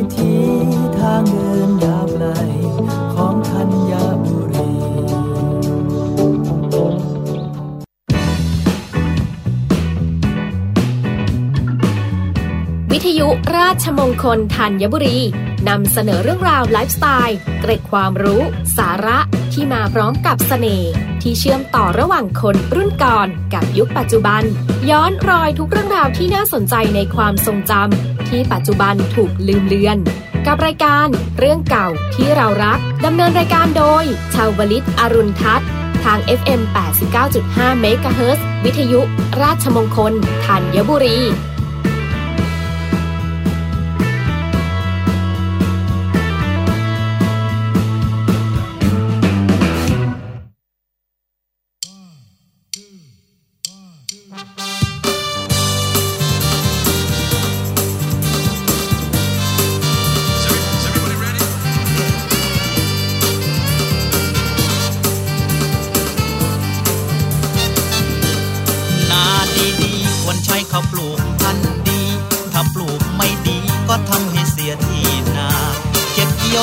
วิทยุราชมงคลธัญบุรีนำเสนอเรื่องราวไลฟ์สไตล์ เกร็ดความรู้ สาระที่มาพร้อมกับสเสน่ห์ที่เชื่อมต่อระหว่างคนรุ่นก่อนกับยุคปัจจุบัน ย้อนรอยทุกเรื่องราวที่น่าสนใจในความทรงจำ ที่ปัจจุบันถูกลืมเลือน กับรายการเรื่องเก่าที่เรารักดำเนินรายการโดยชาวลิตอรุณทัศน์ ทาง FM 89.5 MHz วิทยุ ราชมงคลธัญบุรี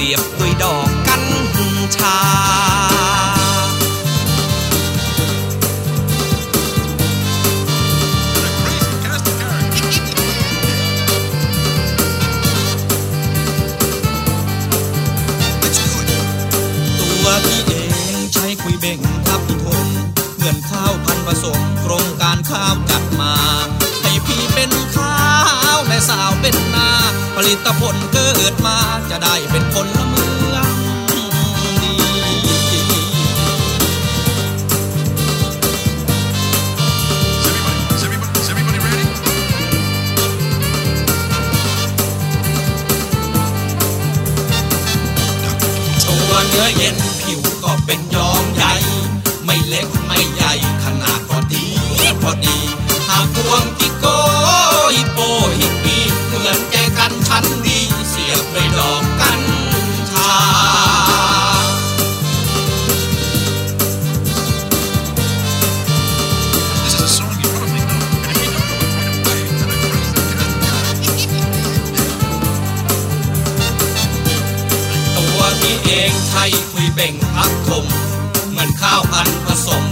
เสียบด้วยดอกกัญชา ตัวพี่เองใช้คุยเบ่งทับอิทนเงินข้าวพันผสมโครงการข้าวจัดมา ให้พี่เป็นข้า แต่สาวเป็นนา ผลิตผลเกิดมาจะได้เป็นคนเมือเนื้อเย็นผิวก็เป็นยองใหญ่ ไม่เล็กไม่ใหญ่ขนาดพอดีพอดี เบ่งพักคมเหมือนข้าวพันผสม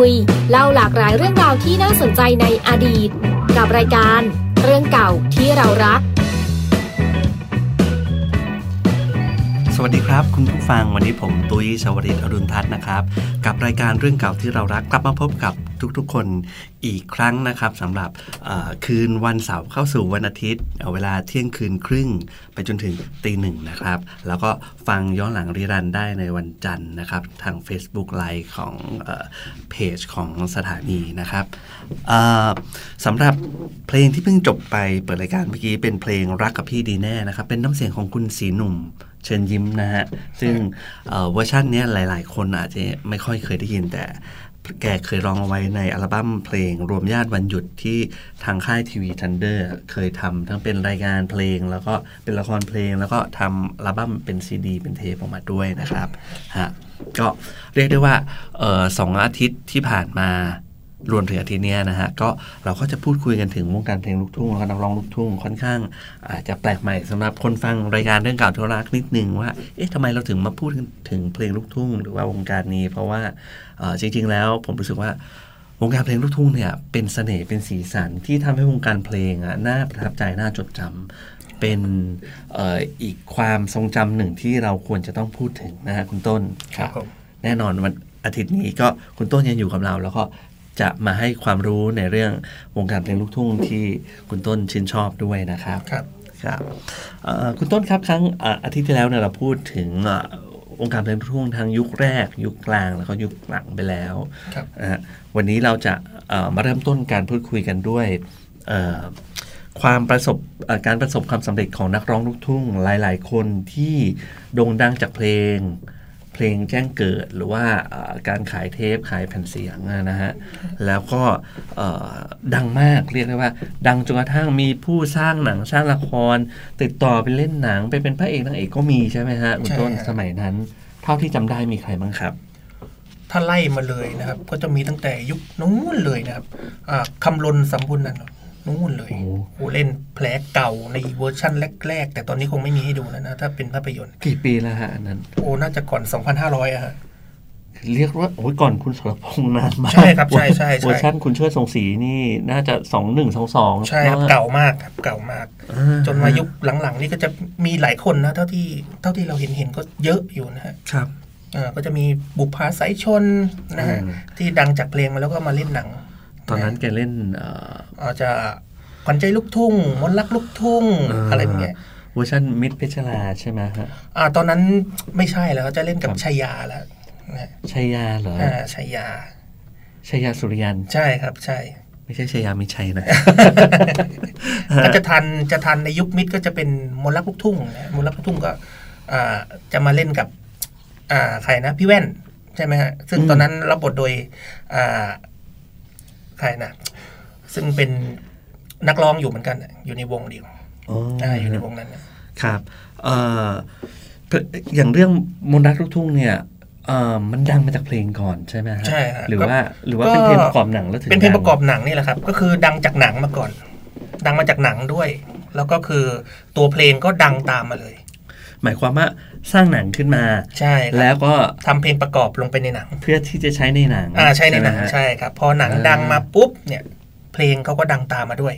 ุย เล่าหลากหลายเรื่องราวที่น่าสนใจในอดีต กับรายการ เรื่องเก่าที่เรารัก วัสดีครับ คุณผู้ฟังวันนี้ผมตุ้ยชาวริตอรุณทัศน์นะครับ กับรายการเรื่องเก่าที่เรารักกลับมาพบกับทุกๆคนอีกครั้งนะครับสำหรับคืนวันเสาร์เข้าสู่วันอาทิตย์ เวลาเที่ยงคืนครึ่งไปจนถึงตีหนึ่งนะครับ แล้วก็ฟังย้อนหลังรีรันได้ในวันจันทร์นะครับ ทาง Facebook ไลฟ์ของเพจของสถานีนะครับสำหรับเพลงที่เพิ่งจบไปเปิดรายการเมื่อกี้เป็นเพลงรักกับพี่ดีแน่นะครับ เป็นน้ำเสียงของคุณสีหนุ่ม เชิญยิ้มนะฮะ ซึ่งเวอร์ชันนี้หลาย ๆ คนอาจจะไม่ค่อยเคยได้ยินแต่แกเคยร้องเอาไว้ในอัลบั้มเพลง รวมญาติวันหยุดที่ทางค่ายทีวีทันเดอร์เคยทำทั้งเป็นรายการเพลง แล้วก็เป็นละครเพลง แล้วก็ทำอัลบั้มเป็นซีดี เป็นเทปออกมาด้วยนะครับฮะก็เรียกได้ว่าสองอาทิตย์ที่ผ่านมา รวมถึงอาทิตย์นี้นะฮะก็เราก็จะพูดคุยกันถึงวงการเพลงลูกทุ่งแล้วก็นักร้องลูกทุ่งค่อนข้าง อาจจะแปลกใหม่สำหรับคนฟังรายการเรื่องเก่าที่รักนิดนึงว่าเอ๊ะทำไมเราถึงมาพูดถึงเพลงลูกทุ่ง หรือว่าวงการนี้ เพราะว่าจริง ๆ แล้วผมรู้สึกว่าวงการเพลงลูกทุ่งเนี่ยเป็นเสน่ห์เป็นสีสันที่ทำให้วงการเพลงอะน่าประทับใจน่าจดจำเป็นอออีกความทรงจำหนึ่งที่เราควรจะต้องพูดถึงนะฮะคุณต้นครับแน่นอนวันอาทิตย์นี้ก็คุณต้นยังอยู่กับเรา แล้วก็ จะมาให้ความรู้ในเรื่องวงการเพลงลูกทุ่งที่คุณต้นชื่นชอบด้วยนะครับครับครับคุณต้นครับครั้งอาทิตย์ที่แล้วเนี่ยเราพูดถึงวงการเพลงลูกทุ่งทางยุคแรก ยุคกลางแล้วก็ยุคหลังไปแล้ววันนี้เราจะมาเริ่มต้นการพูดคุยกันด้วยความประสบการประสบความสำเร็จของนักร้องลูกทุ่งหลาย ๆ คนที่โด่งดังจากเพลง เพลงแจ้งเกิดหรือว่าการขายเทปขายแผ่นเสียงนะฮะแล้วก็ดังมากเรียกได้ว่า ดังจนกระทั่งมีผู้สร้างหนังสร้างละคร ติดต่อไปเล่นหนังไปเป็นพระเอกนางเอกก็มีใช่ไหมฮะคุณต้นสมัยนั้น เท่าที่จำได้มีใครบ้างครับถ้าไล่มาเลยนะครับ ก็จะมีตั้งแต่ยุคนู้นเลยนะครับคำลนสัมพุนนัน นู่นเลยโอ้เล่นแผลเก่าในเวอร์ชั่นแรก ๆ แต่ตอนนี้คงไม่มีให้ดูแล้วนะ ถ้าเป็นภาพยนตร์ กี่ปีแล้วฮะอันนั้น โอ้น่าจะก่อน 2,500อะฮะเรียกว่าโอ้ยก่อนคุณสรพงษ์นานมากใช่ครับใช่ใช่เวอร์ชันคุณช่วยส่งสีนี่น่าจะสองหนึ่งสองสองใช่ครับเก่ามากครับเก่ามาก จนมายุคหลังๆ นี่ก็จะมีหลายคนนะ เท่าที่เท่าที่เราเห็นเห็นก็เยอะอยู่นะฮะครับอ่าก็จะมีบุพภาสายชนนะฮะที่ดังจากเพลงมาแล้วก็มาเล่นหนัง ตอนนั้นแกเล่นอาจจะขวัญใจลูกทุ่งมนรักลูกทุ่งอะไรอย่างเงี้ยเวอร์ชันมิดเพชรลาใช่ไหมฮะอ่าตอนนั้นไม่ใช่แล้วจะเล่นกับชัยยาแล้วชัยยาเหรออ่าชัยยาชัยยาสุริยันใช่ครับใช่ ไม่ใช่ชัยยามิชัยนะก็จะทันจะทันในยุคมิดก็จะเป็นมนรักลูกทุ่งมนรักลูกทุ่งก็อ่าจะมาเล่นกับอ่าใครนะพี่แว่นใช่ไหมฮะซึ่งตอนนั้นรับบทโดยอ่า ใครนะซึ่งเป็นนักร้องอยู่เหมือนกันอยู่ในวงเดียวอ่าอยู่ในวงนั้นครับอย่างเรื่องมนรักลูกทุ่งเนี่ยมันดังมาจากเพลงก่อนใช่ไหมใช่หรือว่าหรือว่าเป็นเพลงประกอบหนังแล้วถึงเป็นเพลงประกอบหนังนี่แหละครับ ก็คือดังจากหนังมาก่อน ดังมาจากหนังด้วย แล้วก็คือตัวเพลงก็ดังตามมาเลย หมายความว่าสร้างหนังขึ้นมา ใช่แล้วก็ทำเพลงประกอบลงไปในหนัง เพื่อที่จะใช้ในหนังอ่าใช่ในหนังใช่ครับ พอหนังดังมาปุ๊บเนี่ย เพลงเขาก็ดังตามมาด้วย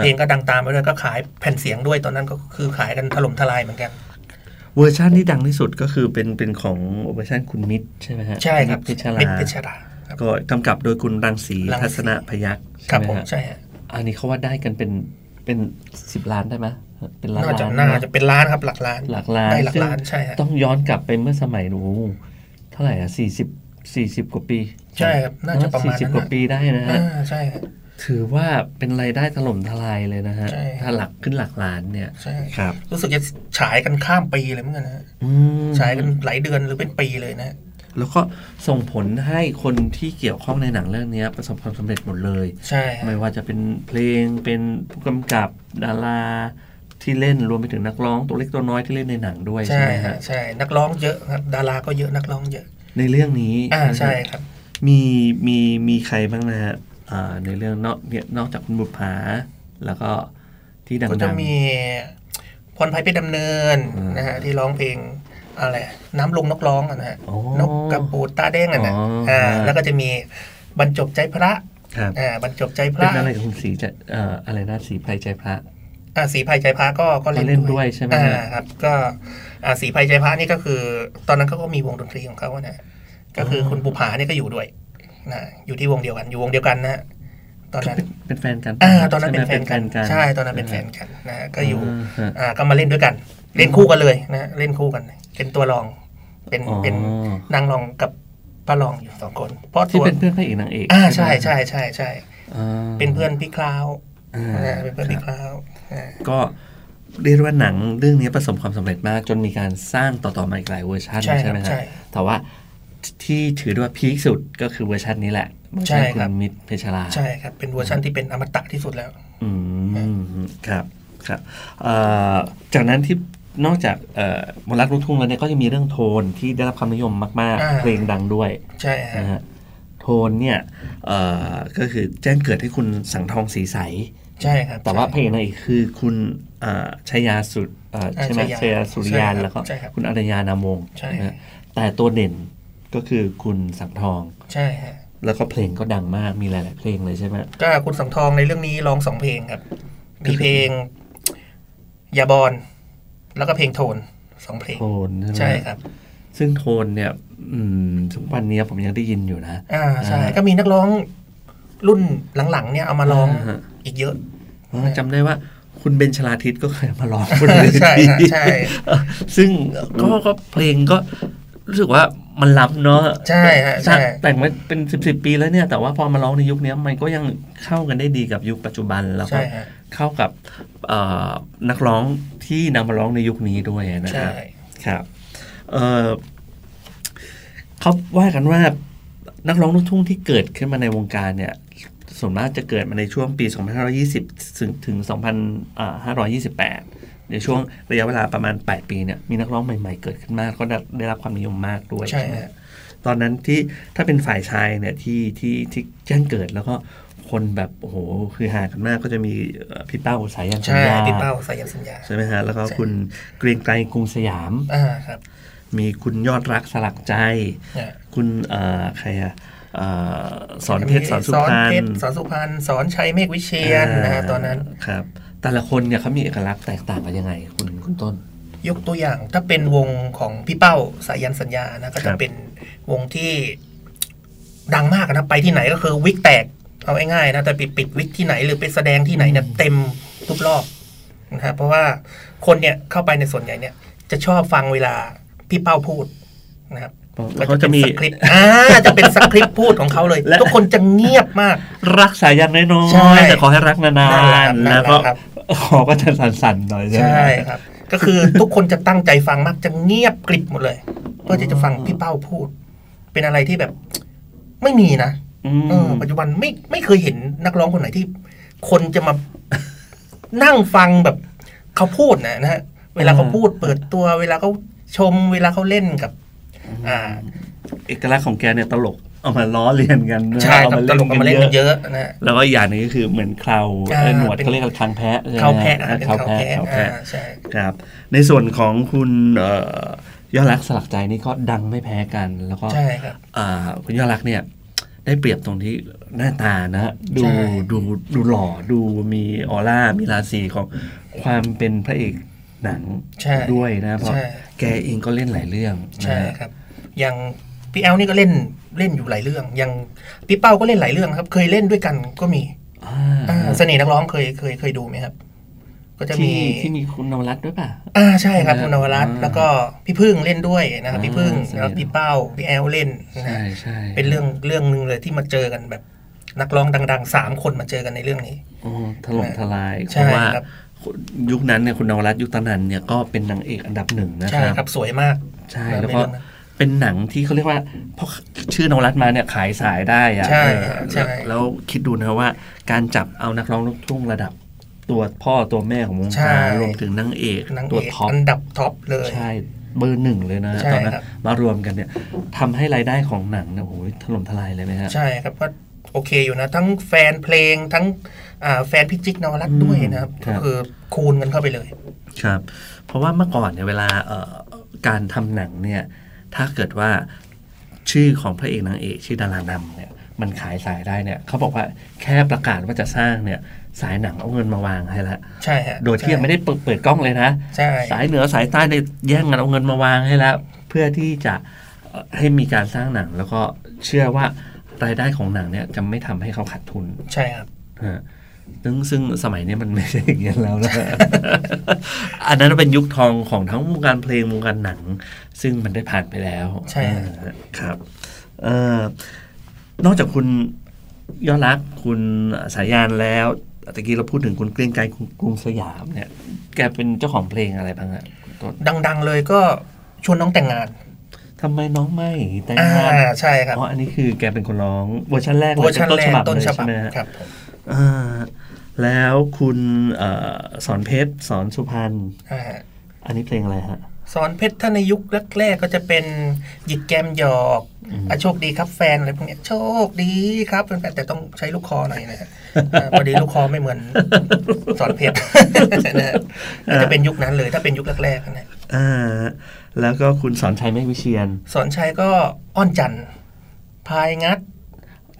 เพลงก็ดังตามไปด้วยก็ขายแผ่นเสียงด้วยตอนนั้นก็คือขายกันถล่มทลายเหมือนกัน เวอร์ชันที่ดังที่สุดก็คือเป็นเป็นของเวอร์ชันคุณมิตรใช่ไหมฮะใช่ครับพิชราพิชราก็กำกับโดยคุณรังสีทัศนพยักษ์ใช่ไหมฮะใช่อันนี้เขาว่าได้กันเป็นเป็นสิบล้านได้ไหม เป็นล้านน่าจะน่าจะเป็นล้านครับหลักล้าน หลักล้านได้หลักล้านใช่ต้องย้อนกลับไปเมื่อสมัยหนูเท่าไหร่อะสี่สิบสี่สิบกว่าปี ใช่ครับน่าจะประมาณสี่สิบกว่าปีได้นะฮะใช่ถือว่าเป็นรายได้ถล่มทลายเลยนะฮะ ถ้าหลักขึ้นหลักล้านเนี่ยใช่ครับ รู้สึกจะฉายกันข้ามปีเลยเหมือนกันนะฉายกันหลายเดือนหรือเป็นปีเลยนะ แล้วก็ส่งผลให้คนที่เกี่ยวข้องในหนังเรื่องนี้ประสบความสำเร็จหมดเลย ใช่ ไม่ว่าจะเป็นเพลงเป็นผู้กำกับดารา ที่เล่นรวมไปถึงนักร้องตัวเล็กตัวน้อยที่เล่นในหนังด้วยใช่ไหมฮะใช่นักร้องเยอะครับดาราก็เยอะนักร้องเยอะ ในเรื่องนี้อ่าใช่ครับ มีมีมีใครบ้างนะฮะในเรื่องนอกเนี่ยนอกจากคุณบุภาแล้วก็ที่ดังๆก็จะมีพรภัยเพชรดำเนินนะฮะที่ร้องเพลงอะไรน้ำลงนกร้องนะฮะนกกระปูดตาแดงอะนะอ่าแล้วก็จะมีบรรจบใจพระอ่าบรรจบใจพระเป็นอะไรกับคุณสีจะอะไรนะสีภัยใจพระ อ่าสีภัยใจพระก็ก็ก็เล่นด้วยใช่ไหมอ่าฮะครับ ก็อ่าสีภัยใจพระนี่ก็คือ ตอนนั้นเขาก็มีวงดนตรีของเขาอะนะก็คือคุณบุภาเนี่ยก็อยู่ด้วยนะอยู่ที่วงเดียวกันอยู่วงเดียวกันนะตอนนั้นเป็นเป็นแฟนกันอ่าตอนนั้นเป็นแฟใช่นไหมกันกัใช่ตอนนั้นเป็นแฟนกันนะก็อยู่ฮะอ่าก็มาเล่นด้วยกัน เล่นคู่กันเลยนะเล่นคู่กัน เป็นตัวรอง เป็นอ๋อเป็นนางรองกับพระรองอยู่สองคน เพราะที่ตัวเป็นเพื่อนพระเอกนางเอกอ่าไหมใช่ใช่ใช่ใช่อ่าเป็นเพื่อนพี่คลาวอ่านะเป็นเพื่อนพี่คลาวอ่า ก็เรียกว่าหนังเรื่องนี้ประสบความสำเร็จมาก จนมีการสร้างต่อๆมาอีกหลายเวอร์ชันใช่ครับไหมฮะใช่แต่ว่าที่ถือได้ว่า peak สุดก็คือเวอร์ชันนี้แหละเวอร์ชันใช่คุครับณมิตรเพชราใช่ครับ เป็นเวอร์ชันที่เป็นอมตะที่สุดแล้ว อืมครับครับเอ่อจากนั้นที่นอกจากเอ่อมนต์รักลูกทุ่งแล้วเนี่ยก็จะมีเรื่องโทนที่ได้รับความนิยมมากอ่าๆเพลงดังด้วย ใช่ฮะนะฮะโทนเนี่ยเอ่อก็คือแจ้งเกิดให้คุณสังข์ทองสีใส ใช่ครับ แต่ว่าเพลใช่งนางเอกคือคุณเอ่อชยาสุดเอ่ออ่าใช่ไหมชยาชยาสุริยานใช่ครับแล้วก็ใช่ครับคุณอรัญญานามวงศ์ใช่นะฮะแต่ตัวเด่นก็คือคุณสังทอง ใช่ฮะแล้วก็เพลงก็ดังมากมีหลาย ๆ เพลงเลยใช่ไหมก็คุณสังทองในเรื่องนี้ร้องสองเพลงครับมีเพลงยาบอลแล้วก็เพลงโทนสองเพลงโทนใช่ไหมใช่ครับ ซึ่งโทนเนี่ย อืมทุกวันนี้ผมยังได้ยินอยู่นะ อ่าใช่อ่าก็มีนักร้องรุ่นหลัง ๆ เนี่ยเอามาร้อง อ่าฮะอีกเยอะอ๋อจำได้ว่าคุณเบนชลาทิศก็เคยมาร้องบนเวใช่ทีฮะใช่ซึ่งก็ก็เพลงก็รู้สึกว่ามันล้ำเนาะใช่ฮะใช่แต่งมาเป็นสิบสิบปีแล้วเนี่ย แต่ว่าพอมาร้องในยุคนี้มันก็ยังเข้ากันได้ดีกับยุคปัจจุบันแล้วก็ใช่ฮะเข้ากับเอ่อนักร้องที่นำมาร้องในยุคนี้ด้วยนะคใช่รับครับเอ่อเขาว่ากันว่านักร้องลูกทุ่งที่เกิดขึ้นมาในวงการเนี่ย ส่วนมากจะเกิดมาในช่วงปี 2520ถึงถึง 2528 ในช่วงระยะเวลาประมาณ 8 ปีเนี่ยมีนักร้องใหม่ๆ เกิดขึ้นมากก็ได้ได้รับความนิยมมากด้วยใช่ไหมฮะตอนนั้นที่ถ้าเป็นฝ่ายชายเนี่ยที่ที่ที่แจ้งเกิดแล้วก็คนแบบโอ้โหคือหากันมากก็จะมีเอ่อพี่เป้าสายันสัญใช่ญาพี่เป้าสายันสัญญาใช่ไหมฮะแล้วก็ใช่คุณเกรียงไกรกรุงสยามอ่าครับ มีคุณยอดรักสลักใจเนี่ยคุณเอ่อใครอะเอ่อ สอนเพชรสอนสุพรรเพณชรสอนสุพรรณสอนชัยเมฆวิเชียนนะฮะตอนนั้นครับ แต่ละคนเนี่ยเขามีเอกลักษณ์แตกต่างกันยังไงคุณคุณต้น ยกตัวอย่างถ้าเป็นวงของพี่เป้าสายันสัญญานะก็ครัจะบเป็นวงที่ดังมากนะไปที่ไหนก็คือวิกแตกเอาง่ายๆนะแต่ปิดปิดวิกที่ไหนหรือไปแสดงที่ไหนเนี่ยเต็มทุกรอบนะฮะเพราะว่าคนเนี่ยเข้าไปในส่วนใหญ่เนี่ย จะชอบฟังเวลาพี่เป้าพูดนะครับ เขาจะมีป็นสคริปต์อ่าจะเป็นสคริปต์พูดของเขาเลยและทุกคนจะเงียบมาก รักสายันน้อใช่ยๆแต่ขอให้รักนานนั่นแหละครับๆนั่นแหละแล้วก็ครับขอก็จะสั่นๆหน่อยใช่ไหมใช่ครับ ก็คือทุกคนจะตั้งใจฟังมากจะเงียบกริบหมดเลยเพื่อที่จะฟังพี่เป้าพูด เป็นอะไรที่แบบ ไม่มีนะอืมเออ ปัจจุบันไม่ไม่เคยเห็นนักร้องคนไหนที่ คนจะมานั่งฟังแบบเขาพูดนะนะฮะเวลาเขาพูดเปิดตัว เวลาเขาชม เวลาเขาเล่นกับ อ่าเอกลักษณ์ของแกเนี่ยตลกเอามาล้อเลียนกันนะใช่เอาครับมาตเล่นลกเอากัมานเล่นเยกันอะเยอะนะฮะแล้วก็อีกอย่างหนึงก็คือเหมือนเคราอ่าเอ่อหนวดเป็นเขาเรียกกันคางแพะใช่ไหมเขาแพะอ่อะเป็นเขาเขาแพะแพะเขาอ่าแพะใช่ครับ ในส่วนของคุณเอ่อยอดรักสลักใจนี่ก็ดังไม่แพ้กัน แล้วก็ใช่ครับอ่าคุณยอดรักเนี่ยได้เปรียบตรงที่หน้าตานะฮะดูใช่ดูดูหล่อดูมีออร่ามีราศีของความเป็นพระเอก หนังใช่ด้วยนะเพราะใช่แกเองก็เล่นหลายเรื่องนะใช่ฮะครับอย่างพี่แอลนี่ก็เล่นเล่นอยู่หลายเรื่อง อย่างพี่เป้าก็เล่นหลายเรื่องครับ เคยเล่นด้วยกันก็มีอ่าอ่าเสน่ห์นักร้องเคยเคยเคยดูไหมครับ ก็จะมีที่ที่มีคุณนวรัตน์ด้วยป่ะอ่าใช่ครับนะคุณนวรัตน์อ่าแล้วก็พี่พึ่งเล่นด้วยนะครับอ่าพี่พึ่งเสน่ห์แล้วพี่เป้าพี่แอลเล่นนะใช่ฮะใช่เป็นเรื่องเรื่องหนึ่งเลยที่มาเจอกันแบบนักร้องดังๆสามคนมาเจอกันในเรื่องนี้โอ้ถล่มทลายใช่เพราะว่าครับ ยุคนั้นเนี่ยคุณนวรัตน์ยุคตอนนั้นเนี่ยก็เป็นนางเอกอันดับหนึ่งนะใช่ครับครับสวยมากใช่ในแล้วก็เรื่องนั้นเป็นหนังที่เขาเรียกว่าเพราะชื่อนวรัตน์มาเนี่ยขายสายได้อะใช่เออใช่แล้วแล้วคิดดูนะว่าการจับเอานักร้องลูกทุ่งระดับตัวพ่อตัวแม่ของวงใช่การรวมถึงนางเอกนางตัวเอก top อันดับ top เลยใช่เบอร์หนึ่งเลยนะใช่ตอนนั้นครับมารวมกันเนี่ยทำให้รายได้ของหนังเนี่ยโอ้โหถล่มทลายเลยไหมฮะใช่ครับก็ โอเคอยู่นะ ทั้งแฟนเพลงทั้งอ่าแฟนพิจิกนวรัตน์ด้วยนะครับครัก็บคือคูณกันเข้าไปเลย ครับ เพราะว่าเมื่อก่อนเนี่ยเวลาเอ่อการทำหนังเนี่ย ถ้าเกิดว่าชื่อของพระเอกนางเอกชื่อดารานำเนี่ย มันขายสายได้เนี่ยเขาบอกว่าแค่ประกาศว่าจะสร้างเนี่ยสายหนังเอาเงินมาวางให้แล้วใช่ฮะโดยที่ยังไม่ได้เปิดเปิดกล้องเลยนะใช่สายเหนือสายใต้เนี่ยแย่งกันเอาเงินมาวางให้แล้วเพื่อที่จะเอ่อให้มีการสร้างหนังแล้วก็เชื่อว่า รายได้ของหนังเนี่ยจะไม่ทำให้เขาขาดทุน ใช่ครับฮะซึ่งซึ่งสมัยนี้มันไม่ใช่อย่างนี้นแล้วนะอันนั้นเป็นยุคทองของทั้งวงการเพลงวงการหนัง ซึ่งมันได้ผ่านไปแล้ว ใช่เออครับเอ่อนอกจากคุณยอดรักคุณสายัณห์แล้วตะกี้เราพูดถึงคุณเกรียงไกรกรุงสยามเนี่ย แกเป็นเจ้าของเพลงอะไรบ้างอะคุณต้นดัง ๆ เลยก็ชวนน้องแต่งงาน ทำไมน้องไม่แต่งอ่างานใช่ครับอ๋ออันนี้คือแกเป็นคนร้องเวอร์ชันแรกเลยเวอร์ชันต้นแรฉกบับต้นเลยฉบัใช่บไหมฮะครับผมอ่าแล้วคุณเออศรเพชรสอนสุพรรณอ่าอันนี้เพลงอะไรฮะสอนเพชรถ้าในยุคแรกๆก็จะเป็นหยิกแกมหยอกอืมอะโชคดีครับแฟนอะไรพวกเนี้ยโชคดีครับแฟนๆแต่ต้องใช้ลูกคอหน่อยนะฮะอ่าพอดีลูกคอไม่เหมือนสอนเพชรนะฮะก็จะเป็นยุคนั้นเลยถ้าเป็นยุคแรกๆนะอ่า แล้วก็คุณสอนชัยไม่วิเชียน สอนชัยก็อ้อนจันทร์พายงัด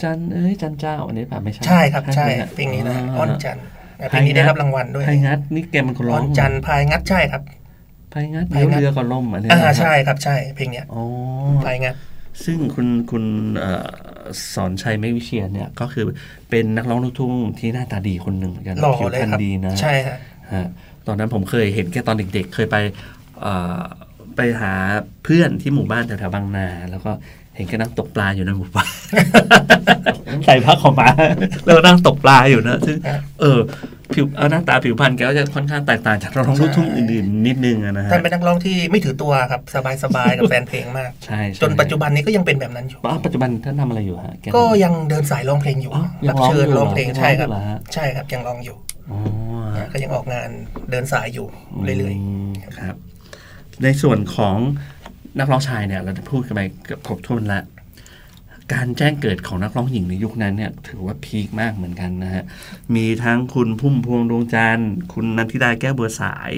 จันเอ้ยจันเจ้าอันนี้ป่ะไม่ใช่ใช่ครับใช่ไหมฮะเพลงนี้นะอ้อนจันทร์เพพาลยงนี้ได้งัรับรางวัลด้วยพายงัดนี่แกเป็นคนร้อ้อองนจันทร์พายงัดใช่ครับพายงัดพาเดี๋ยยวงัดเรือก็ล่มอันนี้อ่านะฮะใช่ครับใช่เพลงเนี้ยอ๋อพายงัดซึ่งคุณคุณเอ่อสอนชัยไม่วิเชียนเนี่ยก็คือเป็นนักร้องลูกทุ่งที่หน้าตาดีคนหนึ่งเหมือนกันหล่อผิวเลยพรรณครับดีนะใช่ฮะฮะตอนนั้นผมเคยเห็นแค่ตอนเด็กๆ เคยไปเอ่อ ไปหาเพื่อนที่หมู่บ้านแถวๆบางนา แล้วก็เห็นแกนั่งตกปลาอยู่ในหมู่บ้านใส่ผ้าขาวม้าแล้วก็นั่งตกปลาอยู่นะซึ่งครับเออผิวเอ่อหน้าตาผิวพรรณแกก็จะค่อนข้างแตกต่างจากนักร้องลูกทุ่งอื่นๆนิดนึงอะนะฮะท่านเป็นนักร้องที่ไม่ถือตัวครับสบายๆกับแฟนเพลงมากใช่ใช่จนปัจจุบันนี้ก็ยังเป็นแบบนั้นอยู่ว่าปัจจุบันท่านทำอะไรอยู่ฮะแก็ยังเดินสายร้องเพลงอยู่อ๋อยัรังบร้องเชิญอยู่ร้องเพลงเหรอใช่ครับยังร้องอยู่เหรอฮะใช่ครับยังร้องอยู่อ๋อก็ยังออกงานเดินสายอยู่เรื่อยมครับ ในส่วนของนักร้องชายเนี่ย เราจะพูดกันไปเกือบครบถ้วนละการแจ้งเกิดของนักร้องหญิงในยุคนั้นเนี่ย ถือว่าพีคมากเหมือนกันนะฮะ มีทั้งคุณพุ่มพวงดวงจันทร์ คุณนันทิดาแก้วเบัวสาย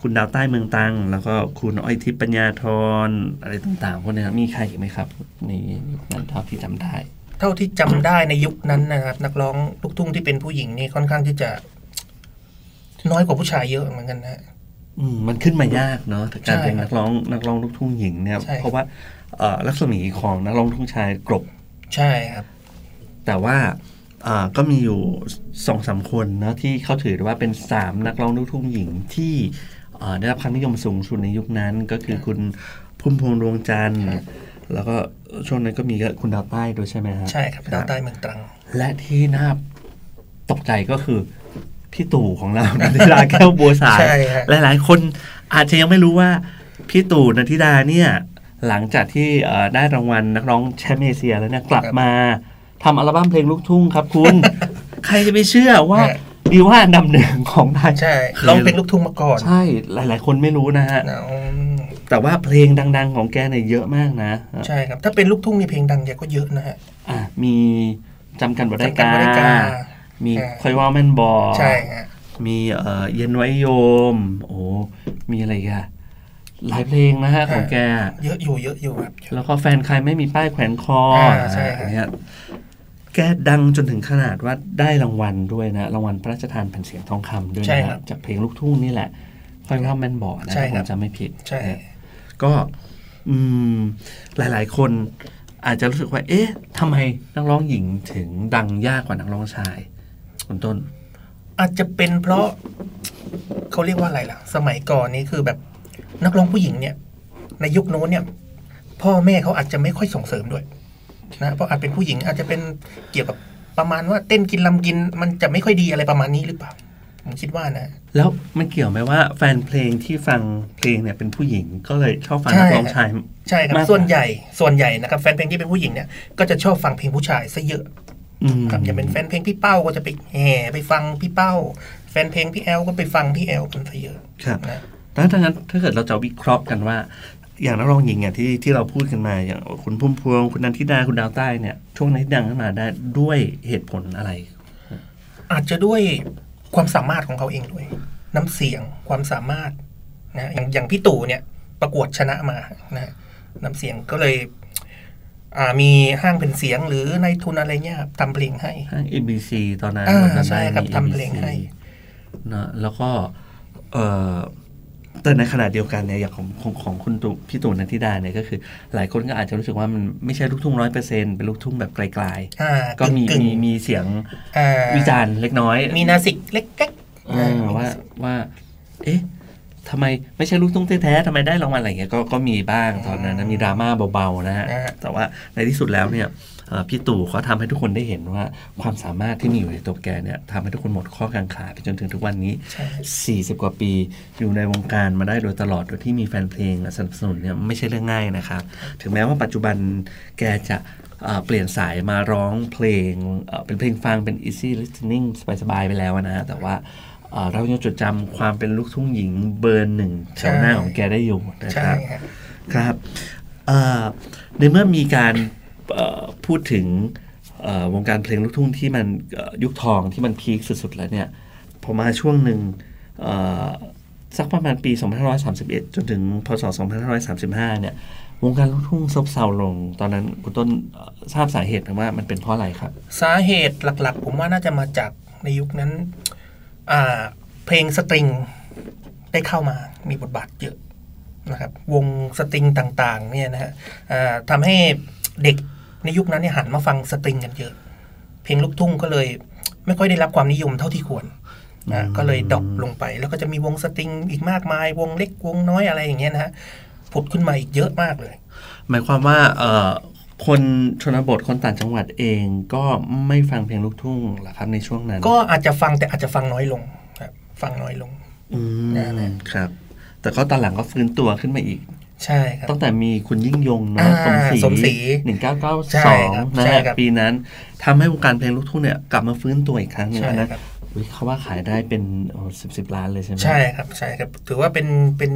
คุณดาวใต้เมืองตัง แล้วก็คุณอ้อยทิพย์ปัญญาธรอะไรต่างๆพวกนี้มีใครอีกไหมครับในยุคนั้นเท่าที่จำได้ เท่าที่จำได้ในยุคนั้นนะครับ นักร้องลูกทุ่งที่เป็นผู้หญิงนี่ค่อนข้างที่จะ น้อยกว่าผู้ชายเยอะเหมือนกันนะ มมันขึ้นมายากเนาะแต่การใช่เป็นครับนักร้องนักร้องลูกทุ่งหญิงเนี่ยใช่เพราะว่าเอ่อลักษณะของนักร้องลูกทุ่งชายกรบใช่ครับ แต่ว่าอ่าก็มีอยู่สองสามคนเนาะที่เขาถือว่าเป็นสามนักร้องลูกทุ่งหญิงที่อ่าได้รับความนิยมสูงสุดในยุคนั้นก็คือคุณพุ่มพวงดวงจันทร์ครับแล้วก็ช่วงนั้นก็มีคุณดาวใต้ด้วยใช่ไหมฮะใช่ครับดาวใต้เมืองตรัง และที่น่าตกใจก็คือ พี่ตู่ของเรานันทิดาแก้วบัวสายใช่ฮะหลาย ๆ คนอาจจะยังไม่รู้ว่าพี่ตู่นันทิดาเนี่ยหลังจากที่เอ่อได้รางวัลนักร้องแชมป์เอเชียแล้วเนี่ยกลับมาทำอัลบั้มเพลงลูกทุ่งครับคุณ ใครจะไปเชื่อว่าฮะดีว่าอันดับหนึ่งของไทยใช่คือร้องเพลงลูกทุ่งมาก่อน ใช่หลาย ๆ คนไม่รู้นะฮะนะอืมแต่ว่าเพลงดัง ๆ ของแกเนี่ยเยอะมากนะ ใช่ครับ ถ้าเป็นลูกทุ่งนี่เพลงดังแกก็เยอะนะฮะอะมีจำกันบ่ได้จำกันกาบ่ได้กา มีอ่าคอยว่าแม่นบอใช่ฮะมีเอ่อเย็นไว้โยม โอ้มีอะไรอีกันหลายเพลงนะฮะของแก เยอะอยู่เยอะอยู่ครับแล้วก็แฟนใครไม่มีป้ายแขวนคออ่าใช่ครับอันเนี้ยแกดังจนถึงขนาดว่าได้รางวัลด้วยนะ รางวัลพระราชทานแผ่นเสียงทองคำด้วยใช่นะครับจากเพลงลูกทุ่งนี่แหละ ค่อยว่าแม่นบอกนะใช่ถ้าคผรับมจำไม่ผิดใช่นะก็อืมหลายๆ คนอาจจะรู้สึกว่า เอ๊ะทำไมนักร้องหญิงถึงดังยากกว่านักร้องชาย คุณต้น อาจจะเป็นเพราะเขาเรียกว่าอะไรล่ะ สมัยก่อนนี้คือแบบนักร้องผู้หญิงเนี่ย ในยุคโน้นเนี่ย พ่อแม่เขาอาจจะไม่ค่อยส่งเสริมด้วยนะเพราะอาจเป็นผู้หญิงอาจจะเป็นเกี่ยวกับประมาณว่าเต้นกินลำกินมันจะไม่ค่อยดีอะไรประมาณนี้หรือเปล่าผมคิดว่านะ แล้วมันเกี่ยวไหมว่า แฟนเพลงที่ฟังเพลงเนี่ยเป็นผู้หญิงก็เลยชอบฟังใช่นักร้องชายใช่ครับมากกว่าส่วนใหญ่ส่วนใหญ่นะครับ แฟนเพลงที่เป็นผู้หญิงเนี่ยก็จะชอบฟังเพลงผู้ชายซะเยอะอืม ครับอย่างเป็นแฟนเพลงพี่เป้าก็จะไปแห่ไปฟังพี่เป้า แฟนเพลงพี่แอลก็ไปฟังพี่แอลกันซะเยอะครับนะแล้วถ้างั้นถ้าเกิดเราจะวิเคราะห์กันว่า อย่างนักร้องหญิงอย่างที่ที่เราพูดกันมาอย่างคุณพุ่มพวงคุณนันทิดาคุณดาวใต้เนี่ย ช่วงนี้ดังขึ้นมาได้ด้วยเหตุผลอะไร อาจจะด้วยความสามารถของเขาเองด้วย น้ำเสียงความสามารถนะอย่างอย่างพี่ตู่เนี่ยประกวดชนะมานะน้ำเสียงก็เลยอ่า มีห้างเป็นเสียงหรือในทุนอะไรเงี้ยครับทำเพลงให้ห้าง ABC ตอนนั้นอ่าวันนั้นใช่ได้ครับมีทำเพลง ABC ให้นะแล้วก็เออแต่ในขณะเดียวกันเนี่ยอย่างของของของคุณตุพี่ตู่นันทิดาเนี่ยก็คือ หลายคนก็อาจจะรู้สึกว่ามันไม่ใช่ลูกทุ่งร้อยเปอร์เซ็นเป็นลูกทุ่งแบบไกลอ่าๆก็มีกึ่งมีมีเสียงๆอ่าวิจารณ์เล็กน้อย มีนาสิกเล็กๆเออว่าว่า เอ๊ะ ทำไมไม่ใช่ลูกทุ่งแท้ๆทำไมได้รางวัลอะไรอย่างเงี้ยก็ก็มีบ้างตอนนั้นนะมีดราม่าเบาๆนะฮะอ่าแต่ว่าในที่สุดแล้วเนี่ยเอ่อพี่ตู่เขาทำให้ทุกคนได้เห็นว่า ความสามารถที่มีอยู่ในตัวแกเนี่ยทำให้ทุกคนหมดข้อกังขาไปจนถึงทุกวันนี้ใช่40 กว่าปีอยู่ในวงการมาได้โดยตลอดโดยที่มีแฟนเพลงสนับสนุนเนี่ยไม่ใช่เรื่องง่ายนะครับ ถึงแม้ว่าปัจจุบันแกจะเอ่อเปลี่ยนสายมาร้องเพลงเอ่อเป็นเพลงฟังเป็น easy listening สบายๆไปแล้วนะฮะแต่ว่า เอ่อเรายังจดจำความเป็นลูกทุ่งหญิงเบอร์หนึ่งแถวหน้าของแกได้อยู่นะคใช่รับครับครับเอ่อในเมื่อมีการเอ่อพูดถึงเอ่อวงการเพลงลูกทุ่งที่มันเอ่อยุคทองที่มันพีคสุดๆแล้วเนี่ยพอมาช่วงหนึ่งเอ่อสักประมาณปี 2531 จนถึงพศ 2535 เนี่ยวงการลูกทุ่งซบเซาลง ตอนนั้นคุณต้นเอ่อทราบสาเหตุไหมว่ามันเป็นเพราะอะไรครับ สาเหตุหลักๆ ผมว่าน่าจะมาจากในยุคนั้นอ่า เพลงสตริงได้เข้ามามีบทบาทเยอะนะครับ วงสตริงต่าง ๆ เนี่ยนะฮะอ่าทำให้เด็กในยุคนั้นเนี่ยหันมาฟังสตริงกันเยอะ เพลงลูกทุ่งก็เลยไม่ค่อยได้รับความนิยมเท่าที่ควรนะก็เลยดรอปลงไป แล้วก็จะมีวงสตริงอีกมากมาย วงเล็กวงน้อยอะไรอย่างเงี้ยนะฮะผุดขึ้นมาอีกเยอะมากเลย หมายความว่าเอ่อ คนชนบทคนต่างจังหวัดเองก็ไม่ฟังเพลงลูกทุ่งเหรอครับในช่วงนั้น ก็อาจจะฟังแต่อาจจะฟังน้อยลงครับ ฟังน้อยลงอืนั่นแหมละครับ แต่ก็ตอนหลังก็ฟื้นตัวขึ้นมาอีก ใช่ครับตั้งแต่มีคุณยิ่งยงเนาะอ่าสมศรีสมศรีหนึ่งเก้าเก้าใช่สองครับนะใช่ฮะครับปีนั้นทำให้วงการเพลงลูกทุ่งเนี่ยกลับมาฟื้นตัวอีกครั้งหนึงใช่อันนะครับอุ๊ยเขาว่าขายได้เป็นสิบสิบล้านเลยใช่ไหมใช่ครับใช่ครับ ถือว่าเป็นเป็น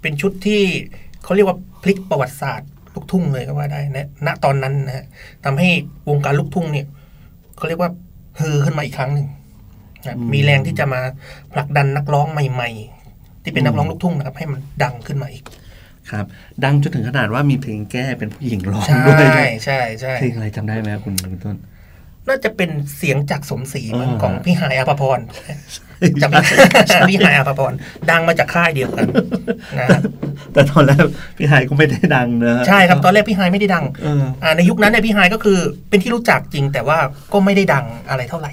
เป็นชุดที่เขาเรียกว่าพลิกประวัติศาสตร์ ลูกทุ่งเลยก็ว่าได้นะณตอนนั้นนะฮะทำให้วงการลูกทุ่งเนี่ยเขาเรียกว่าเฮือขึ้นมาอีกครั้งหนึ่งนะครับมีแรงที่จะมาผลักดันนักร้องใหม่ ๆ ที่เป็นนักร้องลูกทุ่งนะครับ ให้มันดังขึ้นมาอีกครับ ดังจนถึงขนาดว่ามีเพลงแก้เป็นผู้หญิงร้องใช่ด้วยนะใช่ใช่เพลงอะไรจำได้ไหมครับคุณคุณต้น น่าจะเป็นเสียงจากสมศรีมั้งอ่าของพี่ฮายอาภาพร จำไม่พี่ฮายอาภาพรดังมาจากค่ายเดียวกันนะครับแต่ตอนแรกพี่ฮายก็ไม่ได้ดังนะใช่ครับตอนแรกพี่ฮายไม่ได้ดังเอออ่าในยุคนั้นเนี่ยพี่ฮายก็คือเป็นที่รู้จักจริงแต่ว่าก็ไม่ได้ดังอะไรเท่าไหร่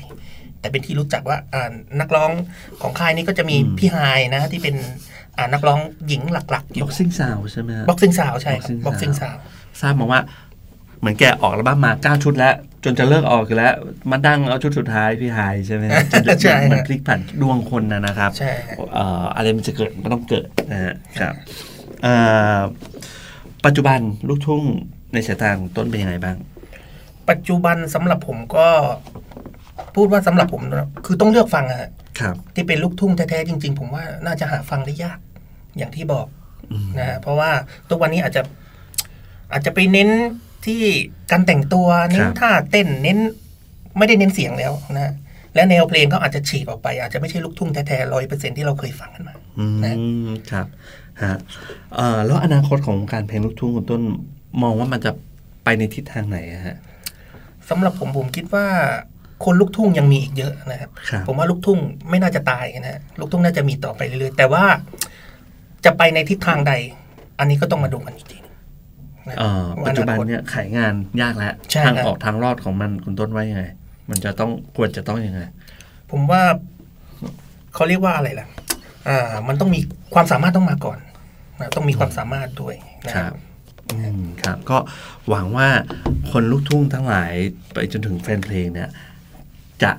แต่เป็นที่รู้จักว่าอ่านักร้องของค่ายนี้ก็จะมีพี่ฮายนะที่เป็นอ่านักร้องหญิงหลักๆอยู่ Boxing Sound ใช่ไหมฮะบ็อกซิ่งสาวใช่ครับ Boxing Boxing Soundทราบมาว่า เหมือนแกออกอัลบั้มมาเก้าชุดแล้ว จนจะเลิกออกอยู่แล้ว มาดังเอาชุดสุดท้ายพี่ไฮใช่ไหมฮะจนใช่เหมือนครับพลิกผันดวงคนนะนะครับใช่ครับเอ่ออะไรมันจะเกิดมันก็ต้องเกิดนะฮะครับเอ่อปัจจุบันลูกทุ่งในสายตาของต้นเป็นยังไงบ้าง ปัจจุบันสำหรับผมก็ พูดว่าสำหรับผมนะคือต้องเลือกฟังอะฮะครับ ที่เป็นลูกทุ่งแท้ๆจริง ๆ ผมว่าน่าจะหาฟังได้ยาก อย่างที่บอกอืมนะฮะเพราะว่าทุกวันนี้อาจจะอาจจะไปเน้น ที่การแต่งตัวเน้นท่าเต้นเน้น ไม่ได้เน้นเสียงแล้วนะฮะและแนวเพลงก็อาจจะฉีกออกไป อาจจะไม่ใช่ลูกทุ่งแท้ๆร้อยเปอร์เซ็นที่เราเคยฟังกันมาอืนะมครับฮะเอ่อแล้วอนาคตของวงการเพลงลูกทุ่งคุณต้นมองว่ามันจะไปในทิศทางไหนอะฮะสำหรับผมผมคิดว่าคนลูกทุ่งยังมีอีกเยอะนะครับครับ ผมว่าลูกทุ่งไม่น่าจะตายนะฮะลูกทุ่งน่าจะมีต่อไปเรื่อยๆแต่ว่าจะไปในทิศทางใด อันนี้ก็ต้องมาดูกันอีกทีหนึ่งนะเอ่อว่า ปัจจุบันอนาคตเนี่ยขายงานยากแล้วใช่ทางครับออกทางรอดของมันคุณต้นว่ายังไง มันจะต้องควรจะต้องยังไง ผมว่าเขาเรียกว่าอะไรล่ะ อ่า มันต้องมีความสามารถต้องมาก่อนนะต้องมีความสามารถด้วยนะคครัรับบอืมครับ ก็หวังว่าคนลูกทุ่งทั้งหลายไปจนถึงแฟนเพลงเนี่ย จะ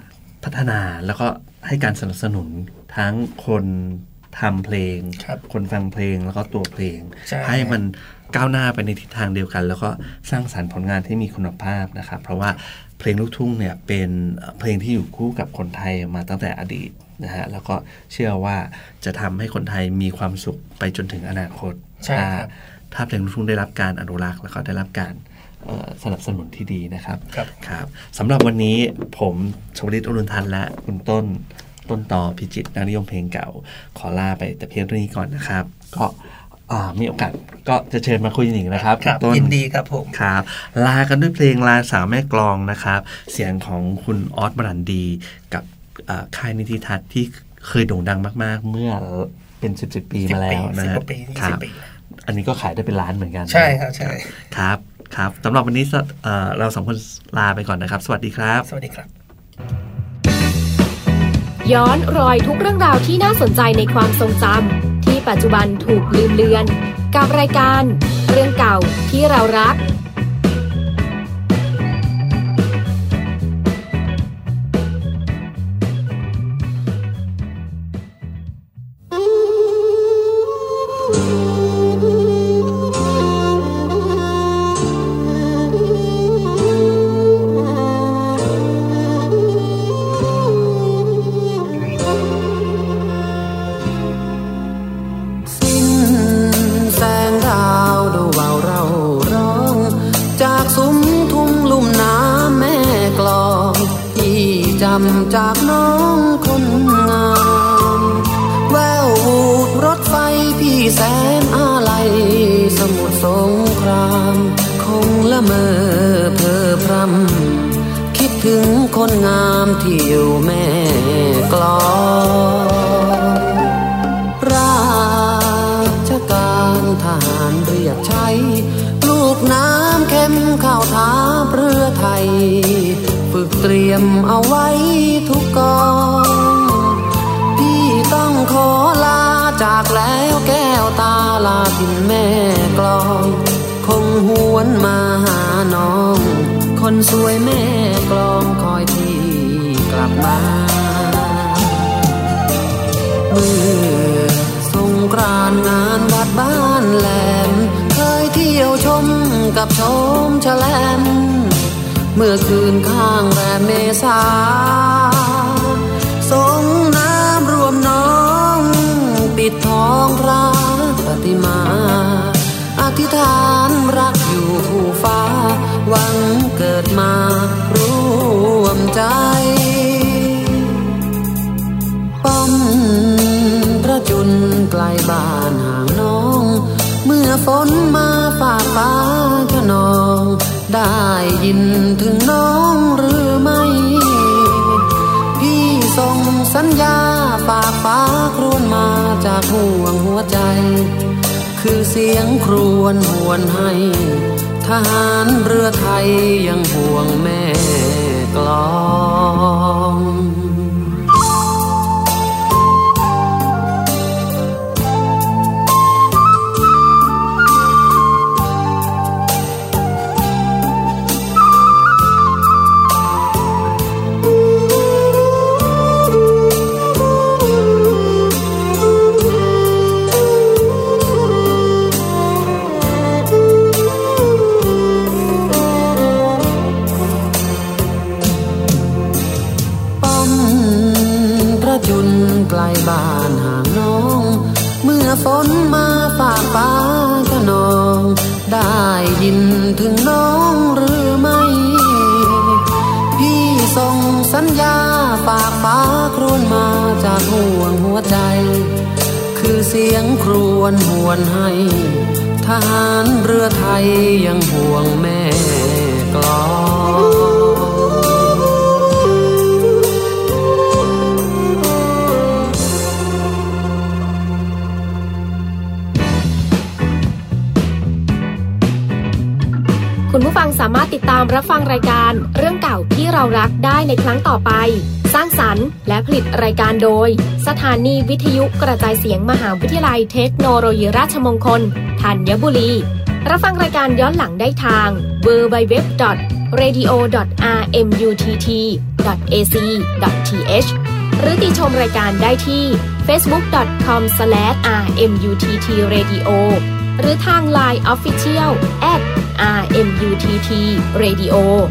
พัฒนาแล้วก็ให้การสนับสนุนทั้งคน ทำเพลงครับคนฟังเพลงแล้วก็ตัวเพลงใช่ให้มันก้าวหน้าไปในทิศทางเดียวกัน แล้วก็สร้างสรรค์ผลงานที่มีคุณภาพนะครับ เพราะว่าเพลงลูกทุ่งเนี่ยเป็นเอ่อเพลงที่อยู่คู่กับคนไทยมาตั้งแต่อดีตนะฮะแล้วก็เชื่อว่าจะทำให้คนไทยมีความสุขไปจนถึงอนาคตใช่ถ้าครับถ้าเพลงลูกทุ่งได้รับการอนุรักษ์แล้วก็ได้รับการเอ่อสนับสนุนที่ดีนะครับ ครับครับสำหรับวันนี้ผมชวลิตอรุณทันและคุณต้น ต้นต่อพิจิตรนักนิยมเพลงเก่า ขอลาไปแต่เพียงเท่านี้ก่อนนะครับ ก็อ่ามีโอกาสก็จะเชิญมาคุยอีกนะครับครับต้นยินดีครับผมครับ ลากันด้วยเพลงลาสาวแม่กลองนะครับ เสียงของคุณออสบรันดีกับอ่าค่ายนิติทัศน์ที่เคยโด่งดังมาก ๆ เมื่อเป็นสิบสิบปีมาแล้วนะสิบฮะกว่าปียี่ครัสิบบปีอันนี้ก็ขายได้เป็นล้านเหมือนกัน ใช่ครับใช่ครับครับสำหรับวันนี้สเอ่อเราสองคนลาไปก่อนนะครับ สวัสดีครับ สวัสดีครับ ย้อนรอยทุกเรื่องราวที่น่าสนใจในความทรงจำที่ปัจจุบันถูกลืมเลือน กับรายการ เรื่องเก่าที่เรารักำจากน้องคนงามแวววูดรถไฟพี่แสนอะไรสมุทรสงคราม คงละเมอเพอพรำคิดถึงคนงามที่อยู่แม่กลองราชการทหารเรียกใช้ ลูกน้ำเข้มข้าวทาเรือไทย เตรียมเอาไว้ทุกกองพี่ต้องขอลาจากแล้วแก้วตาลาทินแม่กลอง คงหวนมาหาน้อง คนสวยแม่กลองคอยพี่กลับมาเมื่อสงกรานงานวัดบ้านแหลม เคยเที่ยวชมกับชมแฉลม เมื่อคืนข้างแรมเมษาสงน้ำรวมน้องปิดท้องพระปฏิมา อธิษฐานรักอยู่ผู้ฟ้า หวังเกิดมาร่วมใจป้อมพระจุลไกลบ้านห่างน้อง เมื่อฝนมาฝาฟ้าขนอง ได้ยินถึงน้องหรือไม่ พี่ส่งสัญญาฝากฟ้าครวญมาจากห่วงหัวใจ คือเสียงครวญหวนให้ ทหารเรือไทยยังห่วงแม่กลองามรับฟังรายการเรื่องเก่าที่เรารักได้ในครั้งต่อไป สร้างสรรค์และผลิตรายการโดย สถานีวิทยุกระจายเสียงมหาวิทยาลัยเทคโนโลยีราชมงคลธัญบุรี รับฟังรายการย้อนหลังได้ทาง www.radio.rmutt.ac.th หรือติชมรายการได้ที่ facebook.com/rmuttradio หรือทาง Line Official @rmuttradio